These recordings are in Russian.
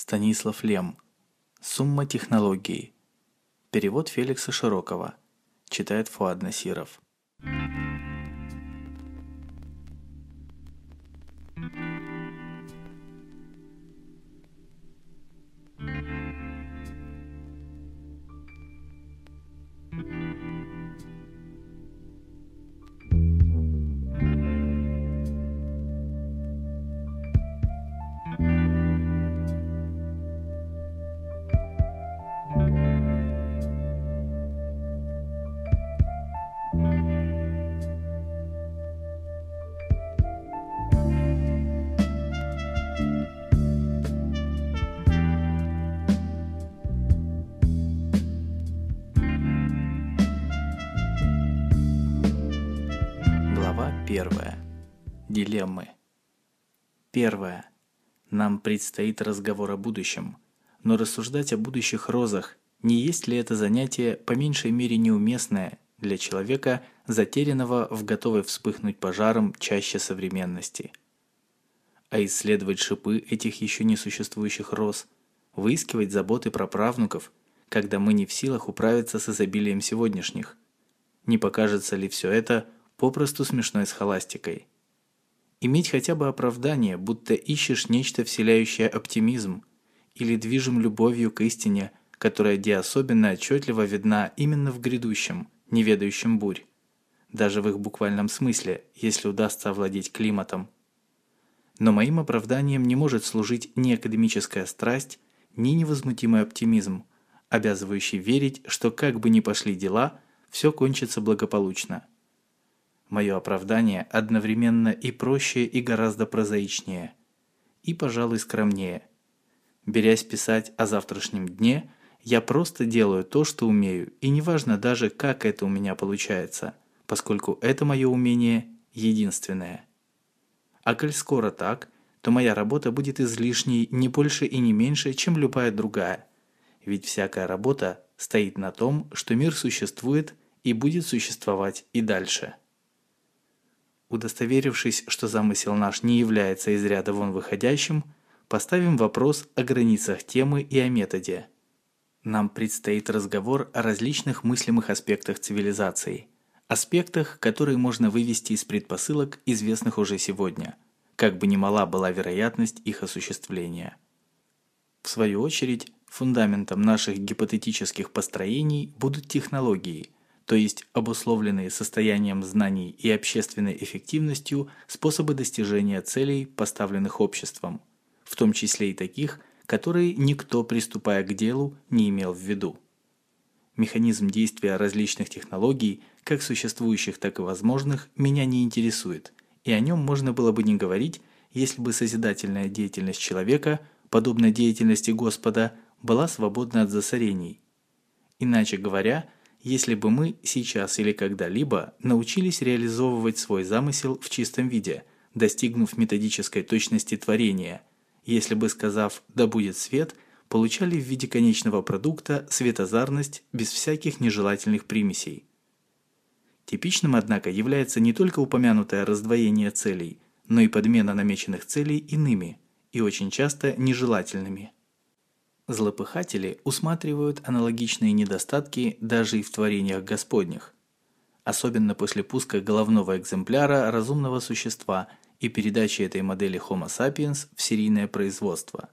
Станислав Лем. Сумма технологий. Перевод Феликса Широкого. Читает Фуад Насиров. Первая. Дилеммы. Первое. Нам предстоит разговор о будущем. Но рассуждать о будущих розах, не есть ли это занятие по меньшей мере неуместное для человека, затерянного в готовой вспыхнуть пожаром чаще современности? А исследовать шипы этих еще не существующих роз, выискивать заботы про правнуков, когда мы не в силах управиться с изобилием сегодняшних. Не покажется ли все это попросту смешной схоластикой? Иметь хотя бы оправдание, будто ищешь нечто вселяющее оптимизм или движим любовью к истине, которая где особенно отчетливо видна именно в грядущем, неведающем бурь, даже в их буквальном смысле, если удастся овладеть климатом. Но моим оправданием не может служить ни академическая страсть, ни невозмутимый оптимизм, обязывающий верить, что как бы ни пошли дела, все кончится благополучно. Мое оправдание одновременно и проще, и гораздо прозаичнее. И, пожалуй, скромнее. Берясь писать о завтрашнем дне, я просто делаю то, что умею, и неважно даже, как это у меня получается, поскольку это мое умение единственное. А коль скоро так, то моя работа будет излишней не больше и не меньше, чем любая другая. Ведь всякая работа стоит на том, что мир существует и будет существовать и дальше. Удостоверившись, что замысел наш не является из ряда вон выходящим, поставим вопрос о границах темы и о методе. Нам предстоит разговор о различных мыслимых аспектах цивилизации, аспектах, которые можно вывести из предпосылок, известных уже сегодня, как бы ни мала была вероятность их осуществления. В свою очередь, фундаментом наших гипотетических построений будут технологии – то есть обусловленные состоянием знаний и общественной эффективностью способы достижения целей, поставленных обществом, в том числе и таких, которые никто, приступая к делу, не имел в виду. Механизм действия различных технологий, как существующих, так и возможных, меня не интересует, и о нем можно было бы не говорить, если бы созидательная деятельность человека, подобно деятельности Господа, была свободна от засорений. Иначе говоря, если бы мы сейчас или когда-либо научились реализовывать свой замысел в чистом виде, достигнув методической точности творения, если бы, сказав «да будет свет», получали в виде конечного продукта светозарность без всяких нежелательных примесей. Типичным, однако, является не только упомянутое раздвоение целей, но и подмена намеченных целей иными, и очень часто нежелательными. Злопыхатели усматривают аналогичные недостатки даже и в творениях Господних, особенно после пуска головного экземпляра разумного существа и передачи этой модели Homo sapiens в серийное производство.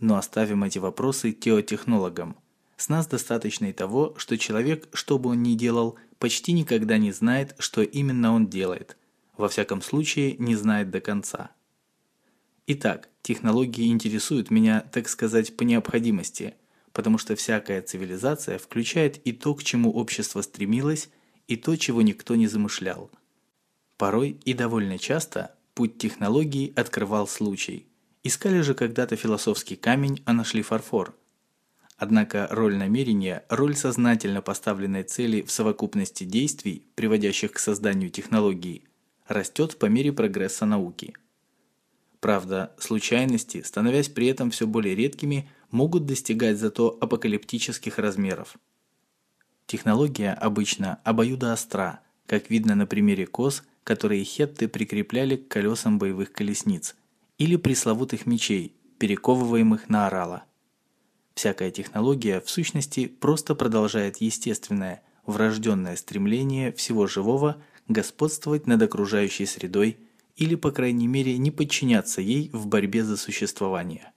Но оставим эти вопросы теотехнологам. С нас достаточно и того, что человек, что бы он ни делал, почти никогда не знает, что именно он делает, во всяком случае не знает до конца. Итак, технологии интересуют меня, так сказать, по необходимости, потому что всякая цивилизация включает и то, к чему общество стремилось, и то, чего никто не замышлял. Порой и довольно часто путь технологий открывал случай. Искали же когда-то философский камень, а нашли фарфор. Однако роль намерения, роль сознательно поставленной цели в совокупности действий, приводящих к созданию технологии, растет по мере прогресса науки – Правда, случайности, становясь при этом все более редкими, могут достигать зато апокалиптических размеров. Технология обычно обоюдоостра, как видно на примере кос, которые хетты прикрепляли к колесам боевых колесниц, или пресловутых мечей, перековываемых на орала. Всякая технология в сущности просто продолжает естественное, врожденное стремление всего живого господствовать над окружающей средой или, по крайней мере, не подчиняться ей в борьбе за существование.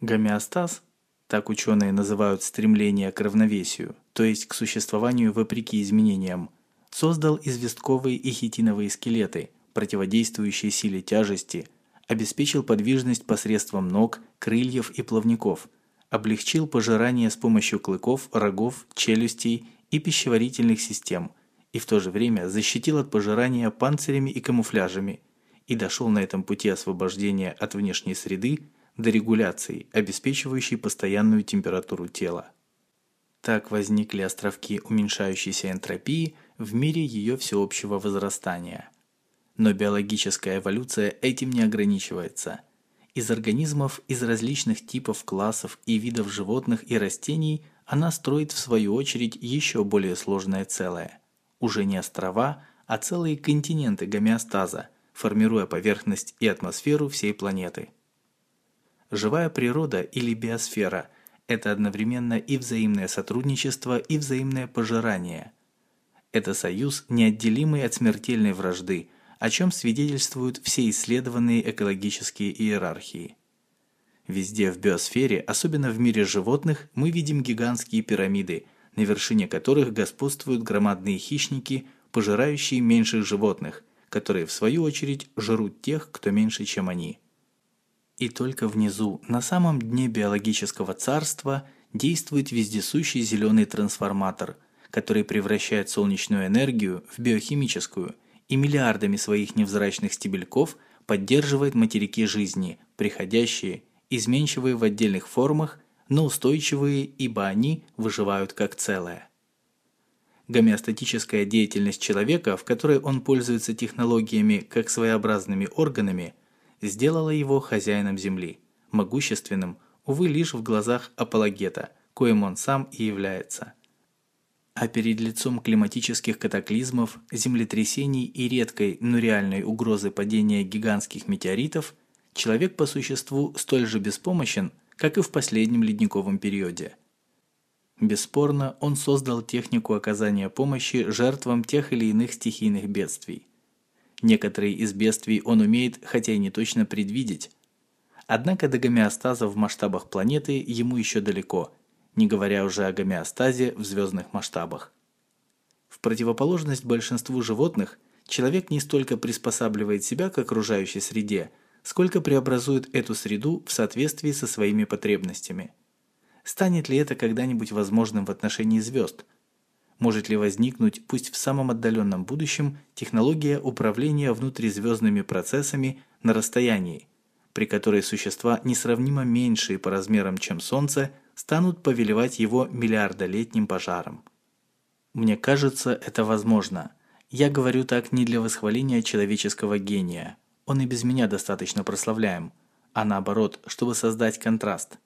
Гомеостаз, так ученые называют стремление к равновесию, то есть к существованию вопреки изменениям, создал известковые и хитиновые скелеты, противодействующие силе тяжести, обеспечил подвижность посредством ног, крыльев и плавников, облегчил пожирание с помощью клыков, рогов, челюстей и пищеварительных систем – и в то же время защитил от пожирания панцирями и камуфляжами и дошел на этом пути освобождения от внешней среды до регуляции, обеспечивающей постоянную температуру тела. Так возникли островки уменьшающейся энтропии в мире ее всеобщего возрастания. Но биологическая эволюция этим не ограничивается. Из организмов из различных типов, классов и видов животных и растений она строит в свою очередь еще более сложное целое – уже не острова, а целые континенты гомеостаза, формируя поверхность и атмосферу всей планеты. Живая природа или биосфера – это одновременно и взаимное сотрудничество, и взаимное пожирание. Это союз, неотделимый от смертельной вражды, о чем свидетельствуют все исследованные экологические иерархии. Везде в биосфере, особенно в мире животных, мы видим гигантские пирамиды – на вершине которых господствуют громадные хищники, пожирающие меньших животных, которые в свою очередь жрут тех, кто меньше, чем они. И только внизу, на самом дне биологического царства, действует вездесущий зеленый трансформатор, который превращает солнечную энергию в биохимическую и миллиардами своих невзрачных стебельков поддерживает материки жизни, приходящие, изменчивые в отдельных формах но устойчивые, ибо они выживают как целое. Гомеостатическая деятельность человека, в которой он пользуется технологиями как своеобразными органами, сделала его хозяином Земли, могущественным, увы, лишь в глазах апологета, коим он сам и является. А перед лицом климатических катаклизмов, землетрясений и редкой, но реальной угрозы падения гигантских метеоритов, человек по существу столь же беспомощен – как и в последнем ледниковом периоде. Бесспорно, он создал технику оказания помощи жертвам тех или иных стихийных бедствий. Некоторые из бедствий он умеет, хотя и не точно предвидеть. Однако до гомеостаза в масштабах планеты ему еще далеко, не говоря уже о гомеостазе в звездных масштабах. В противоположность большинству животных, человек не столько приспосабливает себя к окружающей среде – сколько преобразует эту среду в соответствии со своими потребностями. Станет ли это когда-нибудь возможным в отношении звезд? Может ли возникнуть, пусть в самом отдаленном будущем, технология управления внутризвездными процессами на расстоянии, при которой существа несравнимо меньшие по размерам, чем Солнце, станут повелевать его миллиардолетним пожаром? Мне кажется, это возможно. Я говорю так не для восхваления человеческого гения – он и без меня достаточно прославляем, а наоборот, чтобы создать контраст.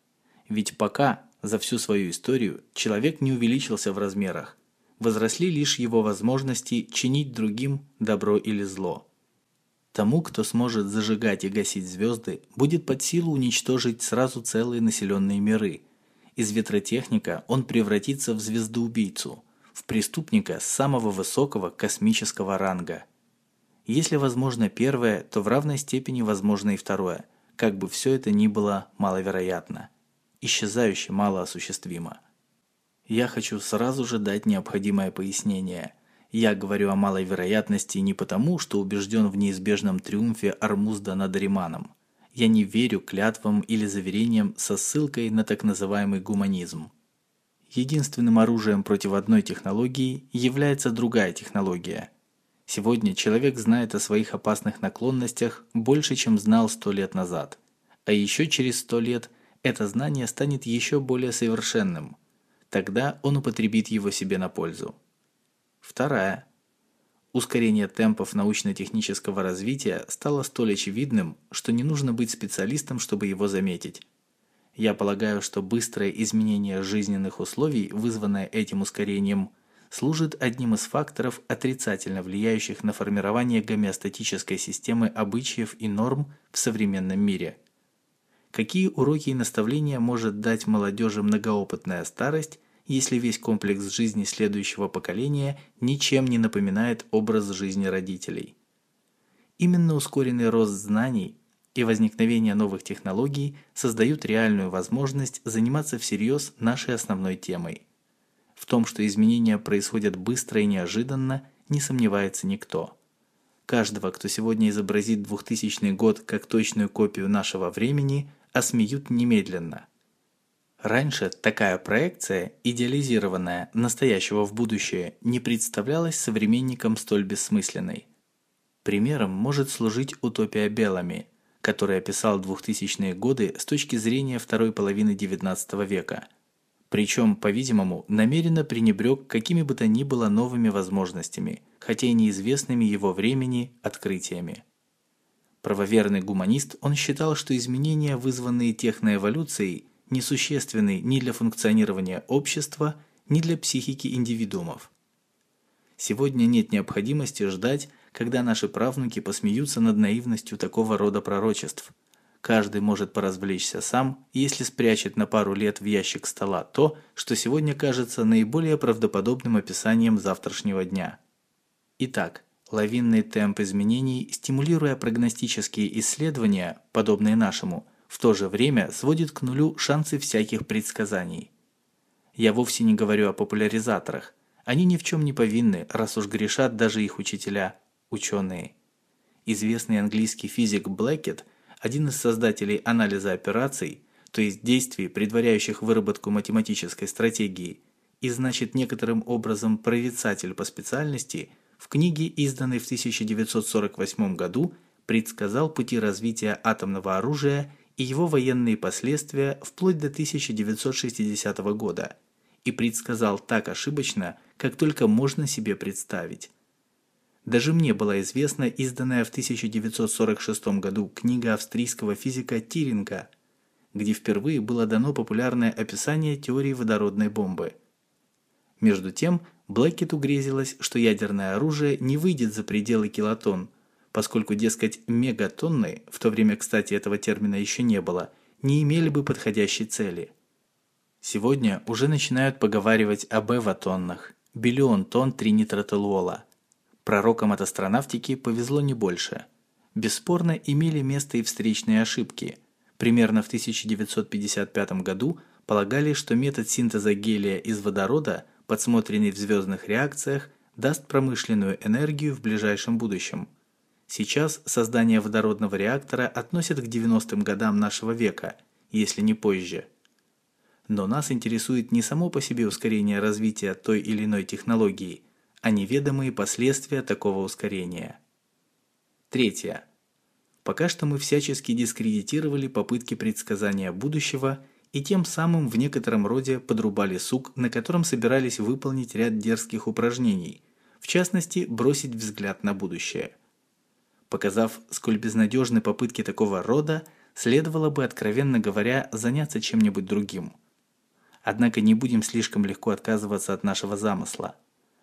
Ведь пока, за всю свою историю, человек не увеличился в размерах, возросли лишь его возможности чинить другим добро или зло. Тому, кто сможет зажигать и гасить звезды, будет под силу уничтожить сразу целые населенные миры. Из ветротехника он превратится в звездоубийцу, в преступника самого высокого космического ранга – если возможно первое, то в равной степени возможно и второе, как бы все это ни было маловероятно, исчезающе малоосуществимо. Я хочу сразу же дать необходимое пояснение. Я говорю о малой вероятности не потому, что убежден в неизбежном триумфе Армузда над Риманом. Я не верю клятвам или заверениям со ссылкой на так называемый гуманизм. Единственным оружием против одной технологии является другая технология – Сегодня человек знает о своих опасных наклонностях больше, чем знал сто лет назад. А еще через сто лет это знание станет еще более совершенным. Тогда он употребит его себе на пользу. Вторая. Ускорение темпов научно-технического развития стало столь очевидным, что не нужно быть специалистом, чтобы его заметить. Я полагаю, что быстрое изменение жизненных условий, вызванное этим ускорением – служит одним из факторов, отрицательно влияющих на формирование гомеостатической системы обычаев и норм в современном мире. какие уроки и наставления может дать молодежи многоопытная старость, если весь комплекс жизни следующего поколения ничем не напоминает образ жизни родителей. Именно ускоренный рост знаний и возникновение новых технологий создают реальную возможность заниматься всерьез нашей основной темой. В том, что изменения происходят быстро и неожиданно, не сомневается никто. Каждого, кто сегодня изобразит 2000 год как точную копию нашего времени, осмеют немедленно. Раньше такая проекция, идеализированная настоящего в будущее, не представлялась современникам столь бессмысленной. Примером может служить утопия Белами, который описал 2000-е годы с точки зрения второй половины XIX века. Причем, по-видимому, намеренно пренебрег какими бы то ни было новыми возможностями, хотя и неизвестными его времени открытиями. Правоверный гуманист, он считал, что изменения, вызванные техноэволюцией, несущественны ни для функционирования общества, ни для психики индивидуумов. Сегодня нет необходимости ждать, когда наши правнуки посмеются над наивностью такого рода пророчеств. Каждый может поразвлечься сам, если спрячет на пару лет в ящик стола то, что сегодня кажется наиболее правдоподобным описанием завтрашнего дня. Итак, лавинный темп изменений, стимулируя прогностические исследования, подобные нашему, в то же время сводит к нулю шансы всяких предсказаний. Я вовсе не говорю о популяризаторах. Они ни в чем не повинны, раз уж грешат даже их учителя, ученые. Известный английский физик Блэкет, один из создателей анализа операций, то есть действий, предваряющих выработку математической стратегии, и значит некоторым образом прорицатель по специальности, в книге, изданной в 1948 году, предсказал пути развития атомного оружия и его военные последствия вплоть до 1960 года и предсказал так ошибочно, как только можно себе представить. Даже мне была известна изданная в 1946 году книга австрийского физика Тиринга, где впервые было дано популярное описание теории водородной бомбы. Между тем, Блэкету грезилось, что ядерное оружие не выйдет за пределы килотонн, поскольку, дескать, мегатонны, в то время, кстати, этого термина еще не было, не имели бы подходящей цели. Сегодня уже начинают поговаривать об эватоннах, биллион тонн тринитротолуола – Пророкам от астронавтики повезло не больше. Бесспорно, имели место и встречные ошибки. Примерно в 1955 году полагали, что метод синтеза гелия из водорода, подсмотренный в звездных реакциях, даст промышленную энергию в ближайшем будущем. Сейчас создание водородного реактора относят к 90-м годам нашего века, если не позже. Но нас интересует не само по себе ускорение развития той или иной технологии – а неведомые последствия такого ускорения. Третье. Пока что мы всячески дискредитировали попытки предсказания будущего и тем самым в некотором роде подрубали сук, на котором собирались выполнить ряд дерзких упражнений, в частности, бросить взгляд на будущее. Показав, сколь безнадежны попытки такого рода, следовало бы, откровенно говоря, заняться чем-нибудь другим. Однако не будем слишком легко отказываться от нашего замысла –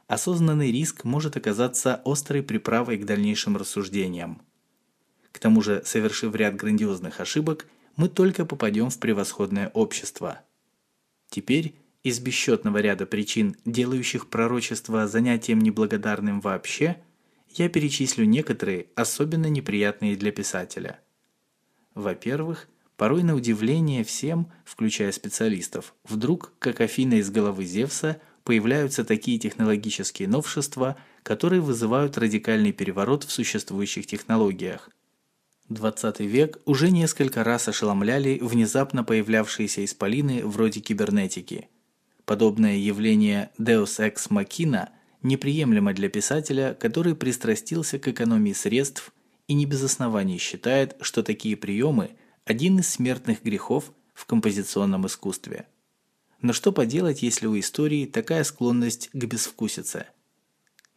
осознанный риск может оказаться острой приправой к дальнейшим рассуждениям. К тому же, совершив ряд грандиозных ошибок, мы только попадем в превосходное общество. Теперь из бесчетного ряда причин, делающих пророчество занятием неблагодарным вообще, я перечислю некоторые, особенно неприятные для писателя. Во-первых, порой на удивление всем, включая специалистов, вдруг, как Афина из головы Зевса, появляются такие технологические новшества, которые вызывают радикальный переворот в существующих технологиях. 20 век уже несколько раз ошеломляли внезапно появлявшиеся исполины вроде кибернетики. Подобное явление Deus Ex Machina неприемлемо для писателя, который пристрастился к экономии средств и не без оснований считает, что такие приемы – один из смертных грехов в композиционном искусстве. Но что поделать, если у истории такая склонность к безвкусице?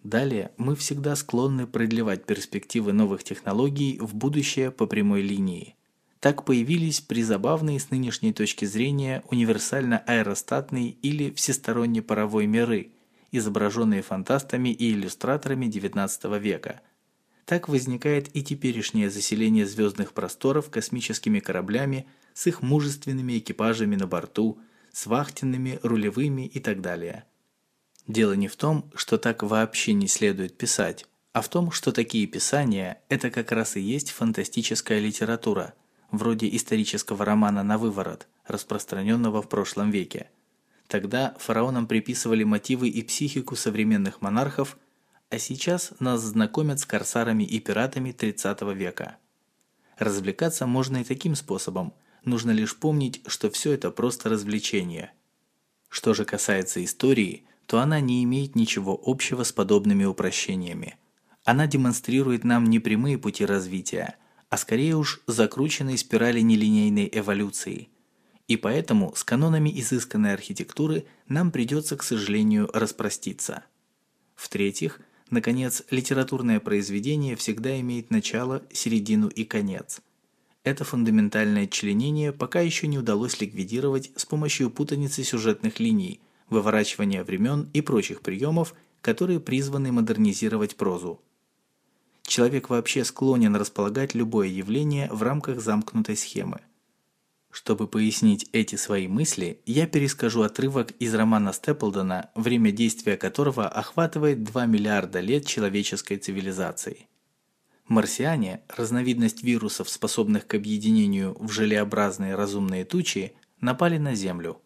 Далее, мы всегда склонны продлевать перспективы новых технологий в будущее по прямой линии. Так появились призабавные с нынешней точки зрения универсально-аэростатные или всесторонне паровой миры, изображенные фантастами и иллюстраторами XIX века. Так возникает и теперешнее заселение звездных просторов космическими кораблями с их мужественными экипажами на борту, с вахтенными, рулевыми и так далее. Дело не в том, что так вообще не следует писать, а в том, что такие писания – это как раз и есть фантастическая литература, вроде исторического романа «На выворот», распространенного в прошлом веке. Тогда фараонам приписывали мотивы и психику современных монархов, а сейчас нас знакомят с корсарами и пиратами 30 века. Развлекаться можно и таким способом, нужно лишь помнить, что все это просто развлечение. Что же касается истории, то она не имеет ничего общего с подобными упрощениями. Она демонстрирует нам не прямые пути развития, а скорее уж закрученные спирали нелинейной эволюции. И поэтому с канонами изысканной архитектуры нам придется, к сожалению, распроститься. В-третьих, наконец, литературное произведение всегда имеет начало, середину и конец. Это фундаментальное членение пока еще не удалось ликвидировать с помощью путаницы сюжетных линий, выворачивания времен и прочих приемов, которые призваны модернизировать прозу. Человек вообще склонен располагать любое явление в рамках замкнутой схемы. Чтобы пояснить эти свои мысли, я перескажу отрывок из романа Степлдона, время действия которого охватывает 2 миллиарда лет человеческой цивилизации. Марсиане, разновидность вирусов, способных к объединению в желеобразные разумные тучи, напали на Землю.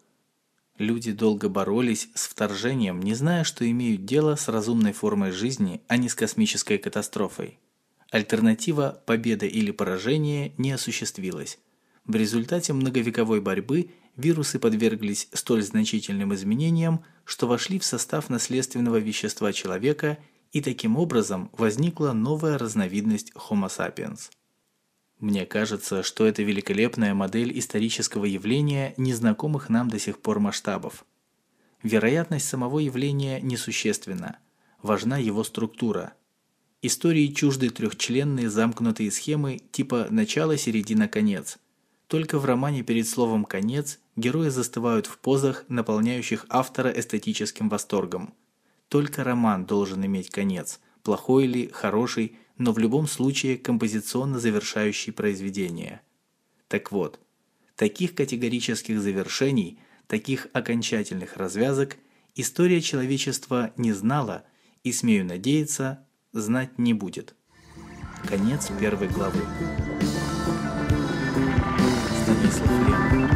Люди долго боролись с вторжением, не зная, что имеют дело с разумной формой жизни, а не с космической катастрофой. Альтернатива «победа или поражение» не осуществилась. В результате многовековой борьбы вирусы подверглись столь значительным изменениям, что вошли в состав наследственного вещества человека и таким образом возникла новая разновидность Homo sapiens. Мне кажется, что это великолепная модель исторического явления незнакомых нам до сих пор масштабов. Вероятность самого явления несущественна, важна его структура. Истории чужды трехчленные замкнутые схемы типа начало, середина, конец. Только в романе перед словом «конец» герои застывают в позах, наполняющих автора эстетическим восторгом. Только роман должен иметь конец, плохой или хороший – но в любом случае композиционно завершающий произведение. Так вот, таких категорических завершений, таких окончательных развязок история человечества не знала и, смею надеяться, знать не будет. Конец первой главы. Станислав Лем.